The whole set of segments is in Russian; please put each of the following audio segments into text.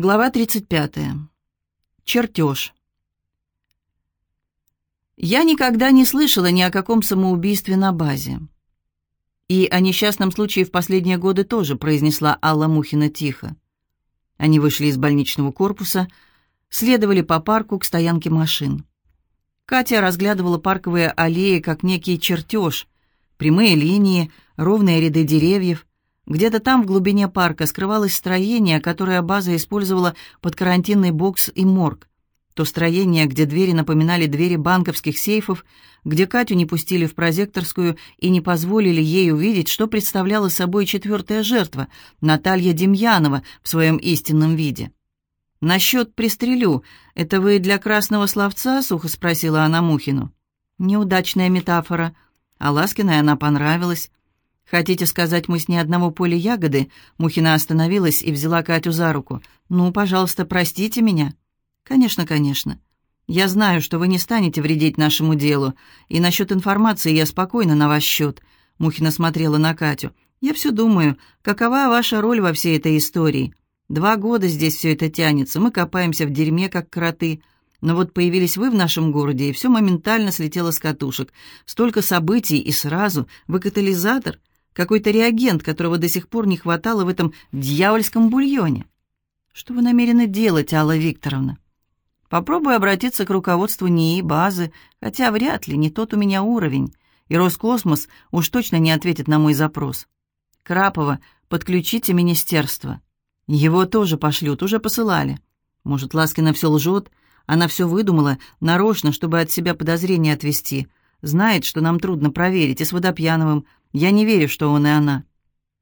Глава 35. Чертеж. Я никогда не слышала ни о каком самоубийстве на базе. И о несчастном случае в последние годы тоже произнесла Алла Мухина тихо. Они вышли из больничного корпуса, следовали по парку к стоянке машин. Катя разглядывала парковые аллеи как некий чертеж, прямые линии, ровные ряды деревьев, где-то там, в глубине парка, скрывалось строение, которое база использовала под карантинный бокс и морг. То строение, где двери напоминали двери банковских сейфов, где Катю не пустили в прозекторскую и не позволили ей увидеть, что представляла собой четвертая жертва, Наталья Демьянова в своем истинном виде. «Насчет пристрелю, это вы для красного словца?» — сухо спросила она Мухину. «Неудачная метафора. А Ласкиной она понравилась. «Хотите сказать, мы с ней одного поля ягоды?» Мухина остановилась и взяла Катю за руку. «Ну, пожалуйста, простите меня». «Конечно, конечно. Я знаю, что вы не станете вредить нашему делу, и насчет информации я спокойно на ваш счет». Мухина смотрела на Катю. «Я все думаю, какова ваша роль во всей этой истории? Два года здесь все это тянется, мы копаемся в дерьме, как кроты». Но вот появились вы в нашем городе, и все моментально слетело с катушек. Столько событий и сразу. Вы катализатор. Какой-то реагент, которого до сих пор не хватало в этом дьявольском бульоне. Что вы намерены делать, Алла Викторовна? Попробую обратиться к руководству НИИ базы, хотя вряд ли, не тот у меня уровень. И Роскосмос уж точно не ответит на мой запрос. Крапова, подключите министерство. Его тоже пошлют, уже посылали. Может, Ласкина все лжет? Она все выдумала, нарочно, чтобы от себя подозрения отвести. Знает, что нам трудно проверить, и с Водопьяновым, я не верю, что он и она.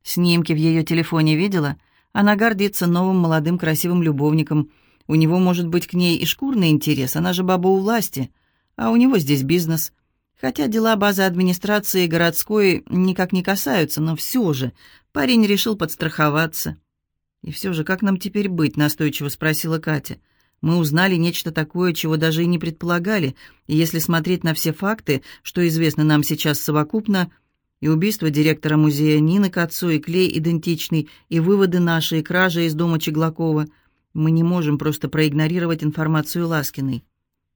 Снимки в ее телефоне видела? Она гордится новым молодым красивым любовником. У него может быть к ней и шкурный интерес, она же баба у власти. А у него здесь бизнес. Хотя дела базы администрации городской никак не касаются, но все же парень решил подстраховаться. «И все же, как нам теперь быть?» — настойчиво спросила Катя. «Мы узнали нечто такое, чего даже и не предполагали, и если смотреть на все факты, что известно нам сейчас совокупно, — и убийство директора музея Нины к отцу, и клей идентичный, и выводы наши, и кража из дома Чеглакова. Мы не можем просто проигнорировать информацию Ласкиной.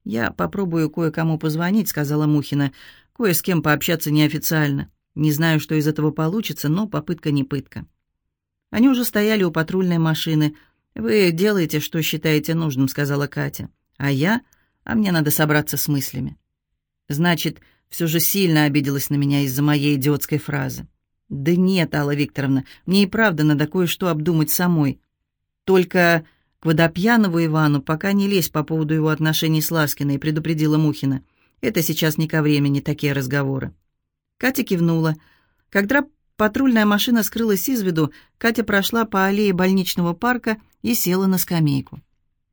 «Я попробую кое-кому позвонить», — сказала Мухина. «Кое с кем пообщаться неофициально. Не знаю, что из этого получится, но попытка не пытка». Они уже стояли у патрульной машины. «Вы делаете, что считаете нужным», — сказала Катя. «А я? А мне надо собраться с мыслями». «Значит, все же сильно обиделась на меня из-за моей идиотской фразы. «Да нет, Алла Викторовна, мне и правда надо кое-что обдумать самой. Только к Водопьянову Ивану пока не лезь по поводу его отношений с Ласкиной», — предупредила Мухина. «Это сейчас не ко времени, такие разговоры». Катя кивнула. Когда патрульная машина скрылась из виду, Катя прошла по аллее больничного парка и села на скамейку.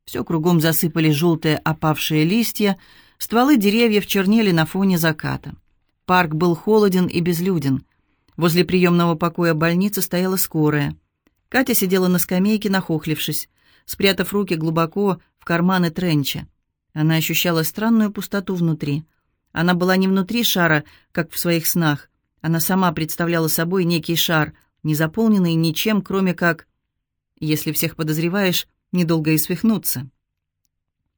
Все кругом засыпали желтые опавшие листья, Стволы деревьев чернели на фоне заката. Парк был холоден и безлюден. Возле приемного покоя больницы стояла скорая. Катя сидела на скамейке, нахохлившись, спрятав руки глубоко в карманы тренча. Она ощущала странную пустоту внутри. Она была не внутри шара, как в своих снах. Она сама представляла собой некий шар, не заполненный ничем, кроме как... Если всех подозреваешь, недолго и свихнуться.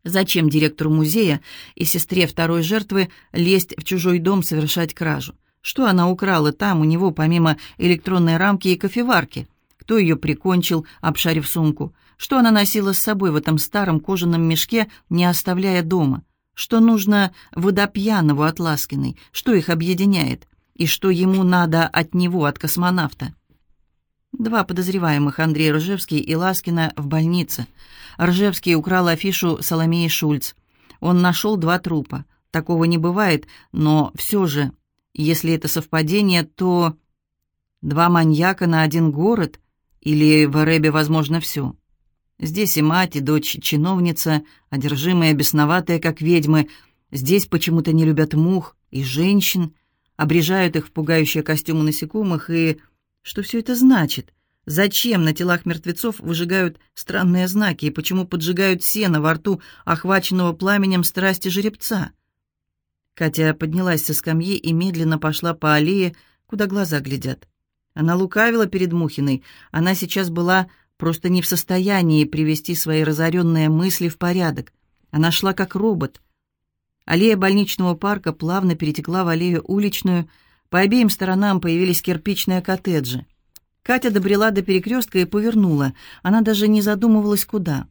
Зачем директору музея и сестре второй жертвы лезть в чужой дом совершать кражу? Что она украла там у него, помимо электронной рамки и кофеварки? Кто ее прикончил, обшарив сумку? Что она носила с собой в этом старом кожаном мешке, не оставляя дома? Что нужно водопьянову от Ласкиной? Что их объединяет? И что ему надо от него, от космонавта? Два подозреваемых, Андрей Ржевский и Ласкина, в больнице. Ржевский украл афишу Соломеи Шульц. Он нашел два трупа. Такого не бывает, но все же, если это совпадение, то... Два маньяка на один город? Или в Эребе возможно все? Здесь и мать, и дочь чиновница, одержимые, бесноватые, как ведьмы. Здесь почему-то не любят мух и женщин, обрежают их в пугающие костюмы насекомых и... Что все это значит? Зачем на телах мертвецов выжигают странные знаки и почему поджигают сено во рту охваченного пламенем страсти жеребца? Катя поднялась со скамьи и медленно пошла по аллее, куда глаза глядят. Она лукавила перед Мухиной. Она сейчас была просто не в состоянии привести свои разоренные мысли в порядок. Она шла как робот. Аллея больничного парка плавно перетекла в аллею уличную, по обеим сторонам появились кирпичные коттеджи. Катя добрела до перекрестка и повернула. Она даже не задумывалась, куда.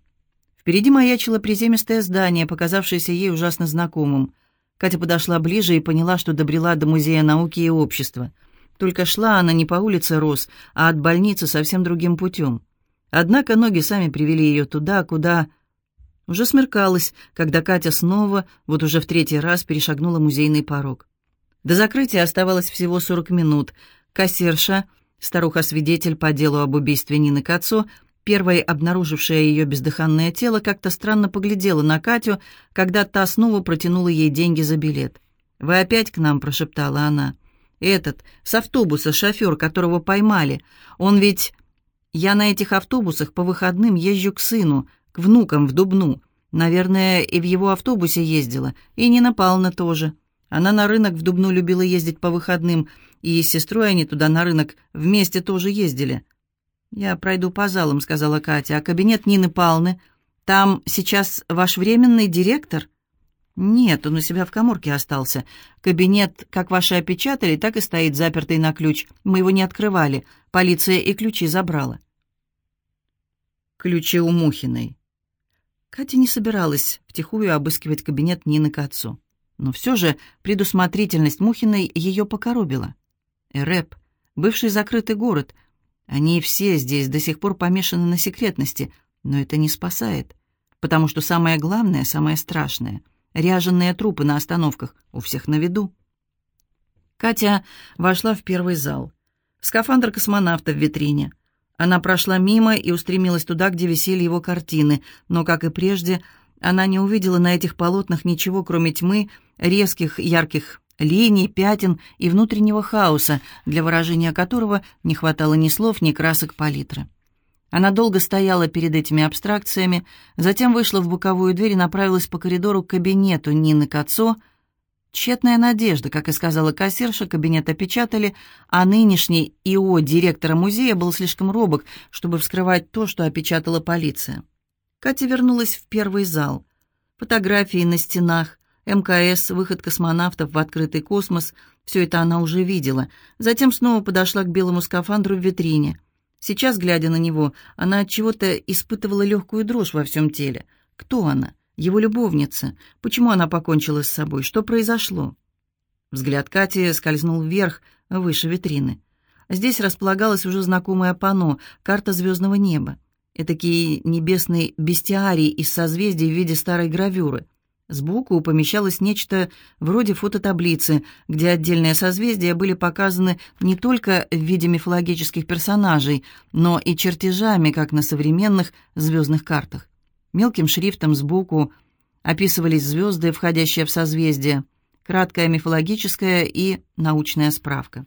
Впереди маячило приземистое здание, показавшееся ей ужасно знакомым. Катя подошла ближе и поняла, что добрела до Музея науки и общества. Только шла она не по улице Рос, а от больницы совсем другим путем. Однако ноги сами привели ее туда, куда... Уже смеркалось, когда Катя снова, вот уже в третий раз, перешагнула музейный порог. До закрытия оставалось всего 40 минут. Кассирша, старуха-свидетель по делу об убийстве Нины Кацо, первой обнаружившая ее бездыханное тело, как-то странно поглядела на Катю, когда та снова протянула ей деньги за билет. «Вы опять к нам?» – прошептала она. «Этот, с автобуса, шофер, которого поймали. Он ведь...» «Я на этих автобусах по выходным езжу к сыну, к внукам в Дубну. Наверное, и в его автобусе ездила, и Нина Павловна тоже». Она на рынок в Дубну любила ездить по выходным, и с сестрой они туда на рынок вместе тоже ездили. «Я пройду по залам», — сказала Катя. «А кабинет Нины Палны? Там сейчас ваш временный директор?» «Нет, он у себя в коморке остался. Кабинет, как ваши опечатали, так и стоит запертый на ключ. Мы его не открывали. Полиция и ключи забрала». Ключи у Мухиной. Катя не собиралась втихую обыскивать кабинет Нины к отцу. Но все же предусмотрительность Мухиной ее покоробила. Эрэп, бывший закрытый город. Они все здесь до сих пор помешаны на секретности, но это не спасает. Потому что самое главное, самое страшное — ряженные трупы на остановках у всех на виду. Катя вошла в первый зал. Скафандр космонавта в витрине. Она прошла мимо и устремилась туда, где висели его картины, но, как и прежде, она не увидела на этих полотнах ничего, кроме тьмы, резких ярких линий, пятен и внутреннего хаоса, для выражения которого не хватало ни слов, ни красок палитры. Она долго стояла перед этими абстракциями, затем вышла в боковую дверь и направилась по коридору к кабинету Нины Кацо. Тщетная надежда, как и сказала кассирша, кабинет опечатали, а нынешний ИО директора музея был слишком робок, чтобы вскрывать то, что опечатала полиция. Катя вернулась в первый зал. Фотографии на стенах, МКС, выход космонавтов в открытый космос — все это она уже видела. Затем снова подошла к белому скафандру в витрине. Сейчас, глядя на него, она от чего-то испытывала легкую дрожь во всем теле. Кто она? Его любовница. Почему она покончила с собой? Что произошло? Взгляд Кати скользнул вверх, выше витрины. Здесь располагалось уже знакомое панно, карта звездного неба этакий небесный бестиарий из созвездий в виде старой гравюры. Сбоку помещалось нечто вроде фототаблицы, где отдельные созвездия были показаны не только в виде мифологических персонажей, но и чертежами, как на современных звездных картах. Мелким шрифтом сбоку описывались звезды, входящие в созвездия, краткая мифологическая и научная справка.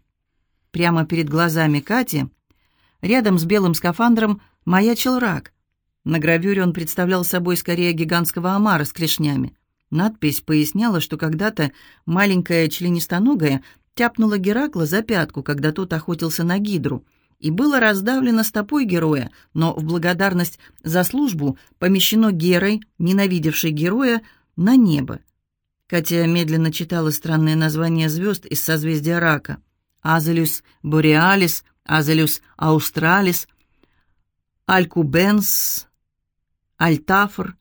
Прямо перед глазами Кати, рядом с белым скафандром, маячил рак. На гравюре он представлял собой скорее гигантского омара с клешнями. Надпись поясняла, что когда-то маленькая членистоногая тяпнула Геракла за пятку, когда тот охотился на гидру, и было раздавлено стопой героя, но в благодарность за службу помещено Герой, ненавидевшей героя, на небо. Катя медленно читала странное название звезд из созвездия рака. Азелюс Бореалис, Азелюс Аустралис, Алькубенс, Альтафр.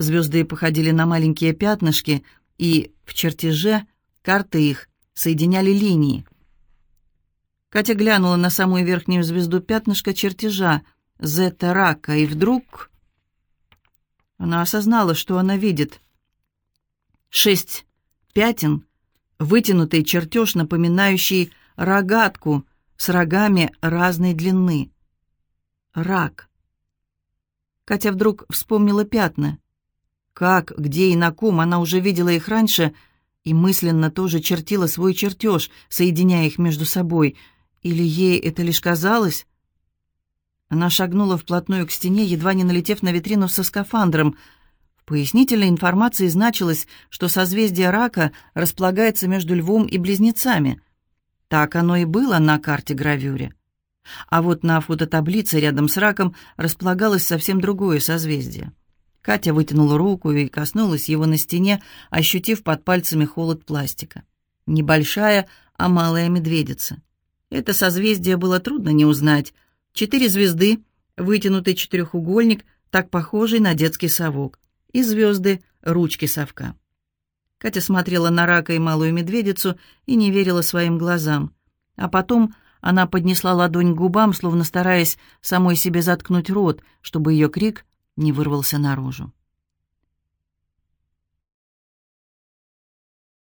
Звезды походили на маленькие пятнышки, и в чертеже карты их соединяли линии. Катя глянула на самую верхнюю звезду пятнышка чертежа, Зета Рака, и вдруг она осознала, что она видит. Шесть пятен, вытянутый чертеж, напоминающий рогатку с рогами разной длины рак. Катя вдруг вспомнила пятна. Как, где и на ком она уже видела их раньше и мысленно тоже чертила свой чертеж, соединяя их между собой. Или ей это лишь казалось? Она шагнула вплотную к стене, едва не налетев на витрину со скафандром. В пояснительной информации значилось, что созвездие рака располагается между львом и близнецами. Так оно и было на карте-гравюре. А вот на фототаблице рядом с раком располагалось совсем другое созвездие. Катя вытянула руку и коснулась его на стене, ощутив под пальцами холод пластика. Небольшая, а малая медведица. Это созвездие было трудно не узнать. Четыре звезды, вытянутый четырехугольник, так похожий на детский совок, и звезды — ручки совка. Катя смотрела на рака и малую медведицу и не верила своим глазам. А потом она поднесла ладонь к губам, словно стараясь самой себе заткнуть рот, чтобы ее крик не вырвался наружу.